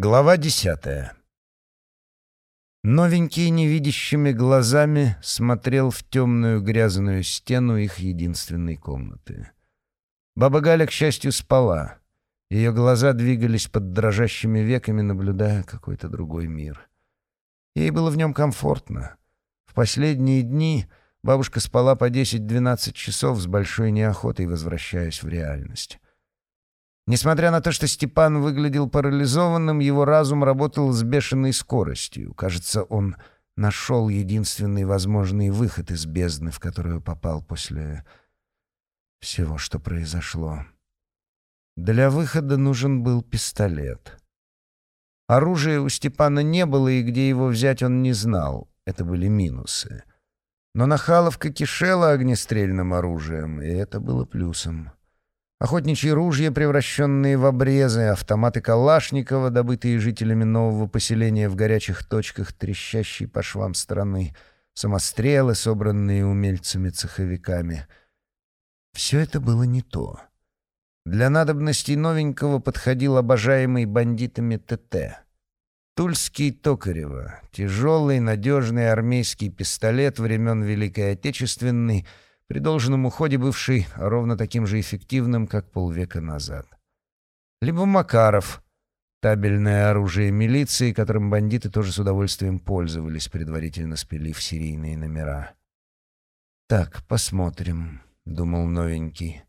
Глава десятая. Новенький невидящими глазами смотрел в темную грязную стену их единственной комнаты. Баба Галя, к счастью, спала. Ее глаза двигались под дрожащими веками, наблюдая какой-то другой мир. Ей было в нем комфортно. В последние дни бабушка спала по 10-12 часов с большой неохотой, возвращаясь в реальность. Несмотря на то, что Степан выглядел парализованным, его разум работал с бешеной скоростью. Кажется, он нашел единственный возможный выход из бездны, в которую попал после всего, что произошло. Для выхода нужен был пистолет. Оружия у Степана не было, и где его взять он не знал. Это были минусы. Но Нахаловка кишела огнестрельным оружием, и это было плюсом. Охотничьи ружья, превращенные в обрезы, автоматы Калашникова, добытые жителями нового поселения в горячих точках, трещащей по швам страны, самострелы, собранные умельцами-цеховиками. Все это было не то. Для надобностей новенького подходил обожаемый бандитами ТТ. Тульский Токарева, тяжелый, надежный армейский пистолет времен Великой Отечественной — при должном уходе бывший ровно таким же эффективным, как полвека назад. Либо Макаров, табельное оружие милиции, которым бандиты тоже с удовольствием пользовались, предварительно спилив серийные номера. «Так, посмотрим», — думал новенький.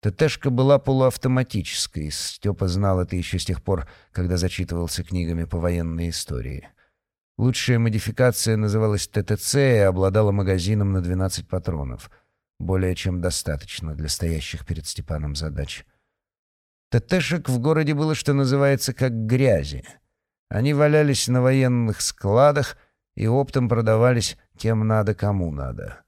ТТшка была полуавтоматической, Степа знал это еще с тех пор, когда зачитывался книгами по военной истории. Лучшая модификация называлась ТТЦ и обладала магазином на 12 патронов. Более чем достаточно для стоящих перед Степаном задач. ТТшек в городе было, что называется, как грязи. Они валялись на военных складах и оптом продавались кем надо, кому надо.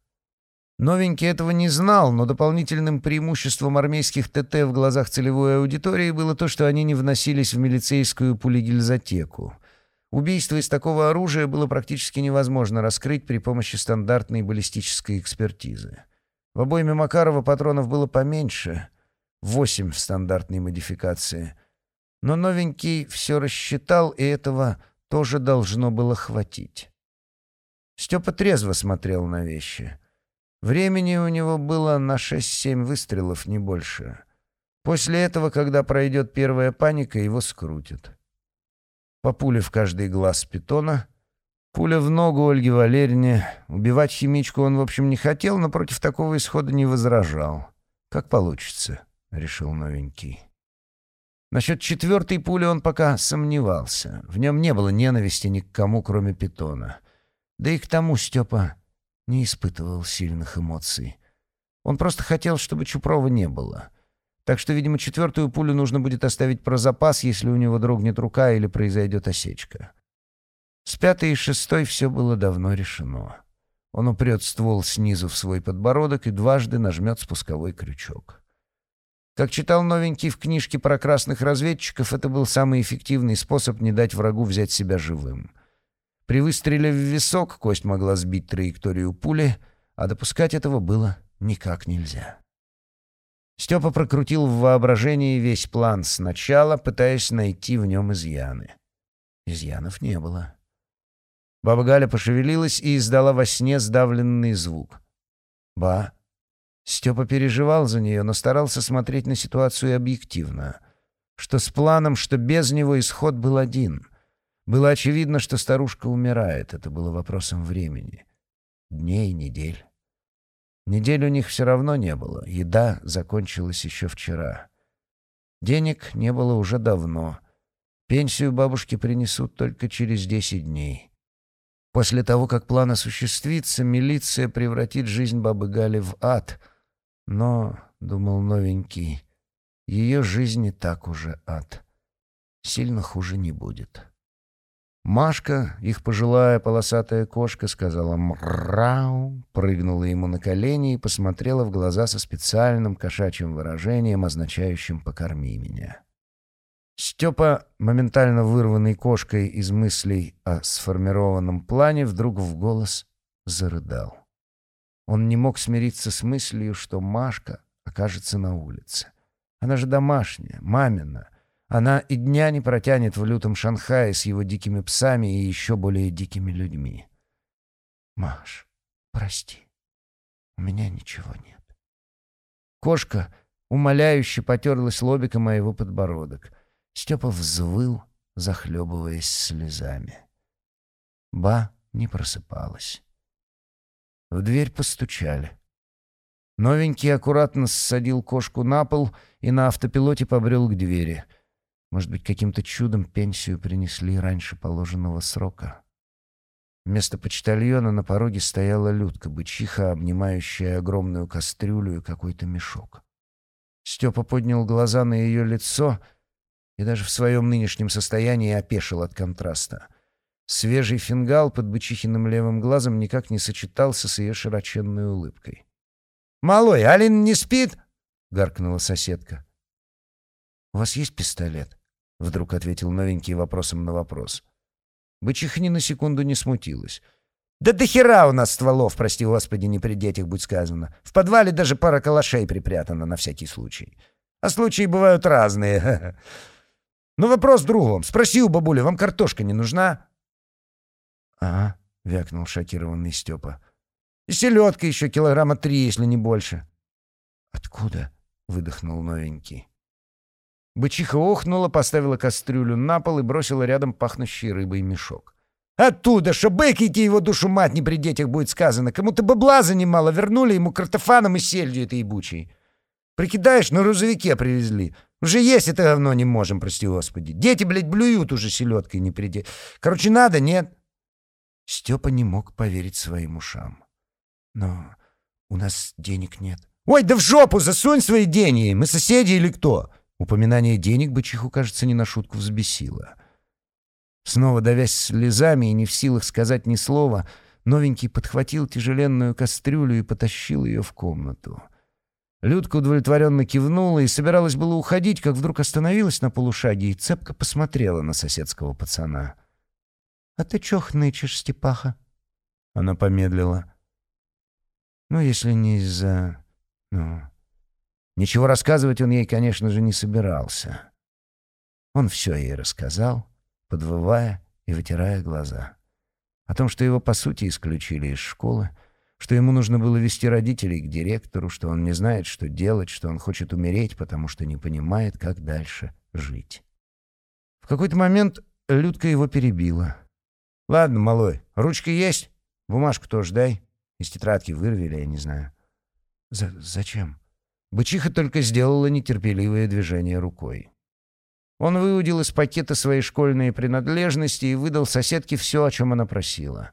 Новенький этого не знал, но дополнительным преимуществом армейских ТТ в глазах целевой аудитории было то, что они не вносились в милицейскую пулегильзотеку. Убийство из такого оружия было практически невозможно раскрыть при помощи стандартной баллистической экспертизы. В обойме Макарова патронов было поменьше, восемь в стандартной модификации. Но новенький все рассчитал, и этого тоже должно было хватить. Степа трезво смотрел на вещи. Времени у него было на шесть-семь выстрелов, не больше. После этого, когда пройдет первая паника, его скрутят. По пуле в каждый глаз питона. Пуля в ногу Ольге Валерьевне. Убивать химичку он, в общем, не хотел, но против такого исхода не возражал. «Как получится», — решил новенький. Насчет четвертой пули он пока сомневался. В нем не было ненависти ни к кому, кроме питона. Да и к тому Степа не испытывал сильных эмоций. Он просто хотел, чтобы Чупрова не было — так что, видимо, четвертую пулю нужно будет оставить про запас, если у него дрогнет рука или произойдет осечка. С пятой и шестой все было давно решено. Он упрет ствол снизу в свой подбородок и дважды нажмет спусковой крючок. Как читал новенький в книжке про красных разведчиков, это был самый эффективный способ не дать врагу взять себя живым. При выстреле в висок кость могла сбить траекторию пули, а допускать этого было никак нельзя. Степа прокрутил в воображении весь план сначала, пытаясь найти в нем изъяны. Изъянов не было. Баба Галя пошевелилась и издала во сне сдавленный звук. «Ба!» Степа переживал за нее, но старался смотреть на ситуацию объективно. Что с планом, что без него исход был один. Было очевидно, что старушка умирает. Это было вопросом времени. Дней, недель. Неделю у них все равно не было. Еда закончилась еще вчера. Денег не было уже давно. Пенсию бабушке принесут только через десять дней. После того, как план осуществится, милиция превратит жизнь бабы Гали в ад. Но, — думал новенький, — ее жизнь и так уже ад. Сильно хуже не будет. Машка, их пожилая полосатая кошка, сказала «мрау», прыгнула ему на колени и посмотрела в глаза со специальным кошачьим выражением, означающим «покорми меня». Степа, моментально вырванный кошкой из мыслей о сформированном плане, вдруг в голос зарыдал. Он не мог смириться с мыслью, что Машка окажется на улице. Она же домашняя, мамина — она и дня не протянет в лютом Шанхае с его дикими псами и еще более дикими людьми. «Маш, прости, у меня ничего нет». Кошка умоляюще потерлась лобиком о его подбородок. Степа взвыл, захлебываясь слезами. Ба не просыпалась. В дверь постучали. Новенький аккуратно ссадил кошку на пол и на автопилоте побрел к двери. Может быть, каким-то чудом пенсию принесли раньше положенного срока. Вместо почтальона на пороге стояла Людка, бычиха, обнимающая огромную кастрюлю и какой-то мешок. Степа поднял глаза на ее лицо и даже в своем нынешнем состоянии опешил от контраста. Свежий фингал под бычихиным левым глазом никак не сочетался с ее широченной улыбкой. «Малой, Алин не спит?» — гаркнула соседка. «У вас есть пистолет?» — вдруг ответил новенький вопросом на вопрос. Бычиха ни на секунду не смутилась. «Да до хера у нас стволов, прости господи, не при детях, будь сказано. В подвале даже пара калашей припрятана на всякий случай. А случаи бывают разные. Но вопрос в другом. Спроси у бабули, вам картошка не нужна?» «Ага», — вякнул шокированный Степа. И селедка еще килограмма три, если не больше. «Откуда?» — выдохнул новенький. Бычиха охнула, поставила кастрюлю на пол и бросила рядом пахнущий рыбой мешок. «Оттуда, что быкайте его душу мать не при детях будет сказано. Кому-то бабла занимало, вернули ему картофаном и сельдью этой ебучей. Прикидаешь, на грузовике привезли. Уже есть это говно не можем, прости господи. Дети, блядь, блюют уже селедкой не приди. Короче, надо, нет?» Степа не мог поверить своим ушам. Но у нас денег нет. Ой, да в жопу засунь свои деньги! Мы соседи или кто? Упоминание денег бычиху, кажется, не на шутку взбесило. Снова давясь слезами и не в силах сказать ни слова, новенький подхватил тяжеленную кастрюлю и потащил ее в комнату. Людка удовлетворенно кивнула и собиралась было уходить, как вдруг остановилась на полушаге и цепко посмотрела на соседского пацана. «А ты чё хнычешь, Степаха?» Она помедлила. Ну, если не из-за... Ну... Ничего рассказывать он ей, конечно же, не собирался. Он все ей рассказал, подвывая и вытирая глаза. О том, что его, по сути, исключили из школы, что ему нужно было вести родителей к директору, что он не знает, что делать, что он хочет умереть, потому что не понимает, как дальше жить. В какой-то момент Людка его перебила. «Ладно, малой, ручка есть? Бумажку тоже дай». Из тетрадки вырвали, я не знаю. За зачем? Бычиха только сделала нетерпеливое движение рукой. Он выудил из пакета свои школьные принадлежности и выдал соседке все, о чем она просила.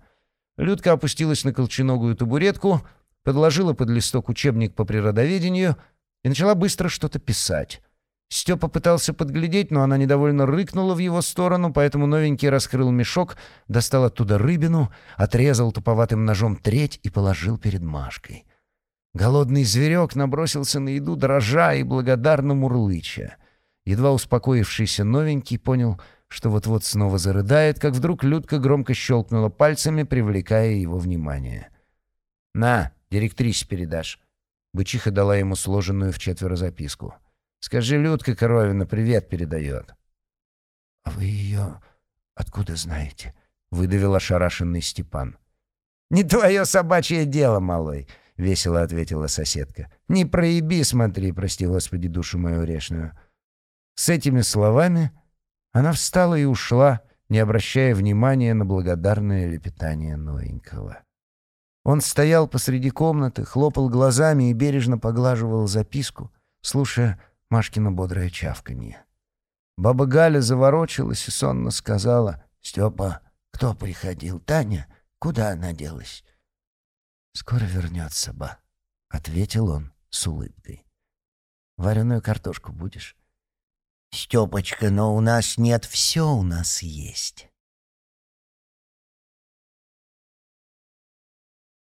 Людка опустилась на колченогую табуретку, подложила под листок учебник по природоведению и начала быстро что-то писать. Степа пытался подглядеть, но она недовольно рыкнула в его сторону, поэтому новенький раскрыл мешок, достал оттуда рыбину, отрезал туповатым ножом треть и положил перед Машкой. Голодный зверек набросился на еду, дрожа и благодарно мурлыча. Едва успокоившийся новенький понял, что вот-вот снова зарыдает, как вдруг Людка громко щелкнула пальцами, привлекая его внимание. «На, директрисе передашь». Бычиха дала ему сложенную в четверо записку — Скажи, Людка Коровина привет передает». «А вы ее откуда знаете?» — выдавил ошарашенный Степан. «Не твое собачье дело, малой», — весело ответила соседка. «Не проеби, смотри, прости, Господи, душу мою грешную». С этими словами она встала и ушла, не обращая внимания на благодарное лепетание новенького. Он стоял посреди комнаты, хлопал глазами и бережно поглаживал записку, слушая Машкина бодрое чавканье. Баба Галя заворочилась и сонно сказала, «Степа, кто приходил? Таня? Куда она делась?» «Скоро вернется, ба», — ответил он с улыбкой. «Вареную картошку будешь?» «Степочка, но у нас нет, все у нас есть».